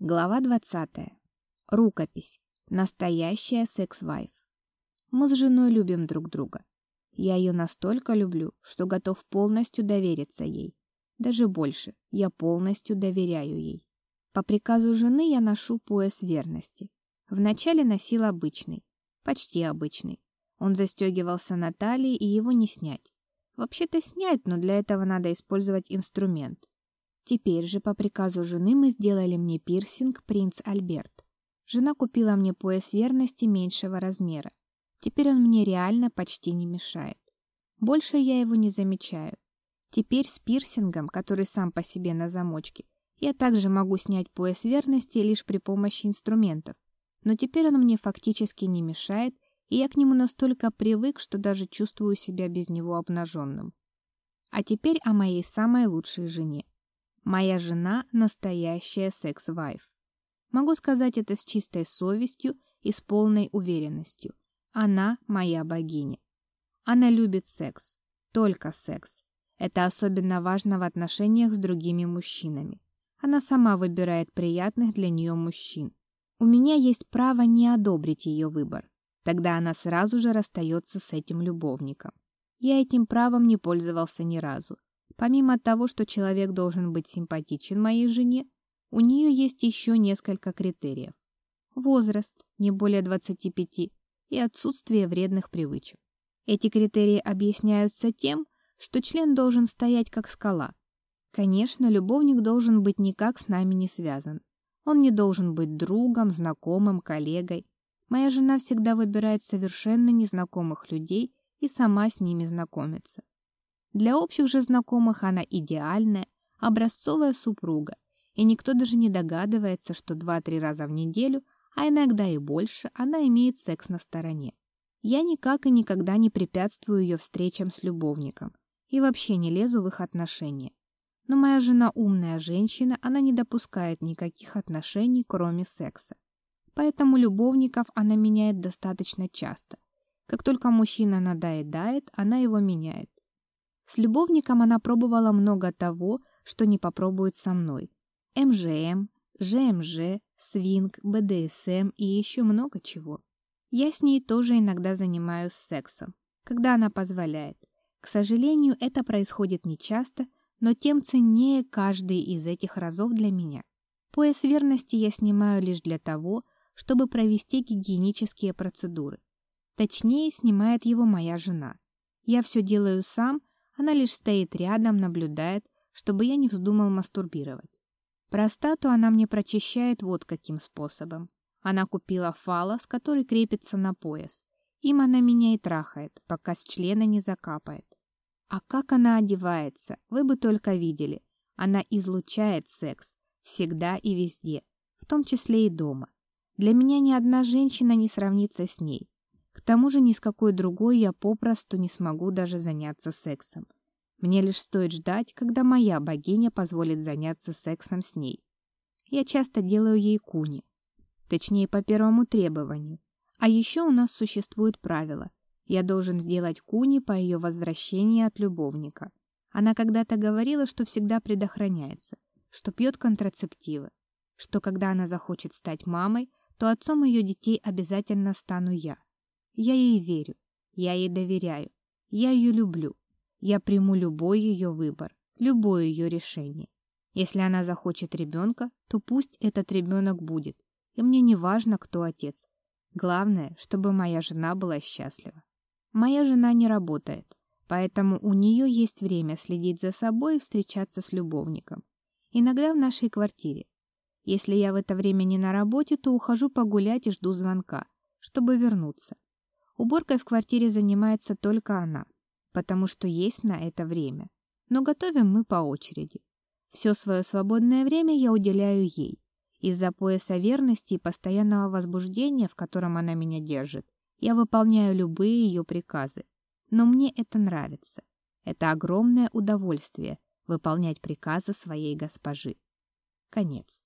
Глава 20. Рукопись. Настоящая секс-вайф. Мы с женой любим друг друга. Я ее настолько люблю, что готов полностью довериться ей. Даже больше, я полностью доверяю ей. По приказу жены я ношу пояс верности. Вначале носил обычный, почти обычный. Он застегивался на талии, и его не снять. Вообще-то снять, но для этого надо использовать инструмент. Теперь же по приказу жены мы сделали мне пирсинг «Принц Альберт». Жена купила мне пояс верности меньшего размера. Теперь он мне реально почти не мешает. Больше я его не замечаю. Теперь с пирсингом, который сам по себе на замочке, я также могу снять пояс верности лишь при помощи инструментов. Но теперь он мне фактически не мешает, и я к нему настолько привык, что даже чувствую себя без него обнаженным. А теперь о моей самой лучшей жене. Моя жена – настоящая секс-вайф. Могу сказать это с чистой совестью и с полной уверенностью. Она моя богиня. Она любит секс. Только секс. Это особенно важно в отношениях с другими мужчинами. Она сама выбирает приятных для нее мужчин. У меня есть право не одобрить ее выбор. Тогда она сразу же расстается с этим любовником. Я этим правом не пользовался ни разу. Помимо того, что человек должен быть симпатичен моей жене, у нее есть еще несколько критериев. Возраст, не более 25, и отсутствие вредных привычек. Эти критерии объясняются тем, что член должен стоять как скала. Конечно, любовник должен быть никак с нами не связан. Он не должен быть другом, знакомым, коллегой. Моя жена всегда выбирает совершенно незнакомых людей и сама с ними знакомится. Для общих же знакомых она идеальная, образцовая супруга, и никто даже не догадывается, что два-три раза в неделю, а иногда и больше, она имеет секс на стороне. Я никак и никогда не препятствую ее встречам с любовником и вообще не лезу в их отношения. Но моя жена умная женщина, она не допускает никаких отношений, кроме секса. Поэтому любовников она меняет достаточно часто. Как только мужчина надоедает, она его меняет. С любовником она пробовала много того, что не попробует со мной. МЖМ, ЖМЖ, свинг, БДСМ и еще много чего. Я с ней тоже иногда занимаюсь сексом, когда она позволяет. К сожалению, это происходит нечасто, но тем ценнее каждый из этих разов для меня. Пояс верности я снимаю лишь для того, чтобы провести гигиенические процедуры. Точнее, снимает его моя жена. Я все делаю сам, она лишь стоит рядом, наблюдает, чтобы я не вздумал мастурбировать. Простату она мне прочищает вот каким способом. Она купила фалос, который крепится на пояс. Им она меня и трахает, пока с члена не закапает. А как она одевается, вы бы только видели. Она излучает секс. Всегда и везде. В том числе и дома. Для меня ни одна женщина не сравнится с ней. Тому же ни с какой другой я попросту не смогу даже заняться сексом. Мне лишь стоит ждать, когда моя богиня позволит заняться сексом с ней. Я часто делаю ей куни. Точнее, по первому требованию. А еще у нас существует правило. Я должен сделать куни по ее возвращении от любовника. Она когда-то говорила, что всегда предохраняется, что пьет контрацептивы, что когда она захочет стать мамой, то отцом ее детей обязательно стану я. Я ей верю, я ей доверяю, я ее люблю. Я приму любой ее выбор, любое ее решение. Если она захочет ребенка, то пусть этот ребенок будет. И мне не важно, кто отец. Главное, чтобы моя жена была счастлива. Моя жена не работает, поэтому у нее есть время следить за собой и встречаться с любовником. Иногда в нашей квартире. Если я в это время не на работе, то ухожу погулять и жду звонка, чтобы вернуться. Уборкой в квартире занимается только она, потому что есть на это время. Но готовим мы по очереди. Все свое свободное время я уделяю ей. Из-за пояса верности и постоянного возбуждения, в котором она меня держит, я выполняю любые ее приказы. Но мне это нравится. Это огромное удовольствие — выполнять приказы своей госпожи. Конец.